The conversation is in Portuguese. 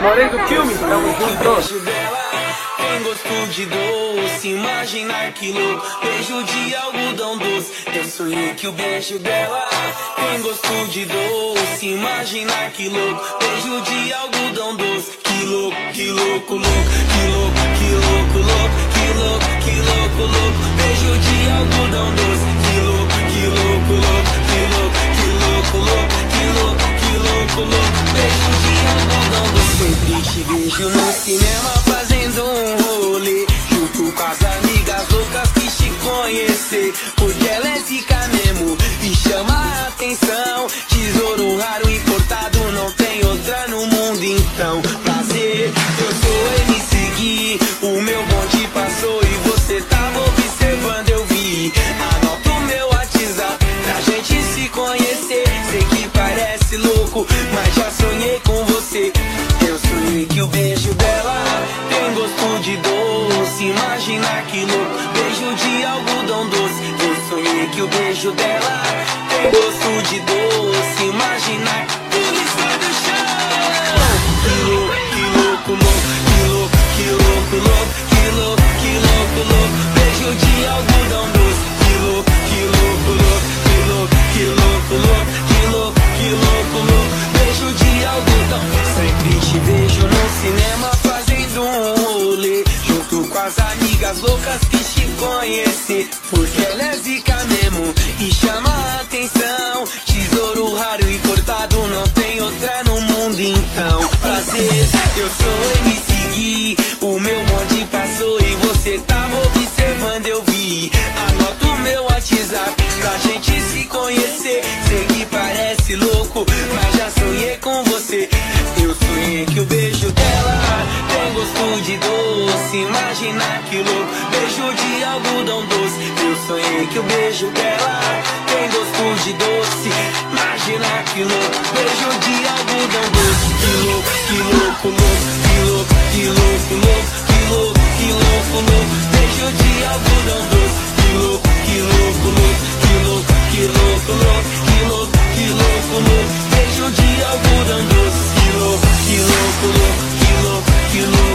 Morei do filme, tamo juntos. Tem gosto de doce, imagina que louco. Beijo de algodão doce. Eu sonhei que o beijo dela. Tem gosto de doce, imagina que louco. Beijo de algodão doce. Que louco, que louco, louco. Que louco, que louco, louco. Que louco, que louco, louco. Beijo de algodão doce. Que louco, que louco, louco. Que louco, que louco, louco. Que louco, que louco, louco. Beijo te vejo no cinema fazendo um rolê Junto com as amigas loucas que te conhecer. Porque ela é zica mesmo e chama a atenção. Tesouro raro importado, não tem outra no mundo então. Prazer, eu sou MC Gui. O meu bonde passou e você tava observando, eu vi Anota o meu WhatsApp pra gente se conhecer. Sei que parece louco, mas já sonhei com de doce Imagina que louco, beijo de algodão doce Eu sonhei que o beijo dela tem gosto de doce Imagina polícia loucas que te Porque ela é zica mesmo e chama a atenção. Tesouro raro e cortado, não tem outra no mundo então. Prazer, eu sou MC Gui O meu monte passou e você tava observando, eu vi. Anota o meu WhatsApp pra gente se conhecer. Sei que parece louco, mas eu sonhei que o beijo dela tem gosto de doce. Imagina que louco, beijo de algodão doce. Eu sonhei que o beijo dela tem gosto de doce. Imagina que louco, beijo de algodão doce. Que louco, que louco, louco, que louco, que louco, louco, que louco, que louco, louco, beijo de algodão doce. Que louco, que louco, louco, que louco, que louco, louco, que louco, que louco, louco, beijo de algodão doce. you look, look, you look, you look.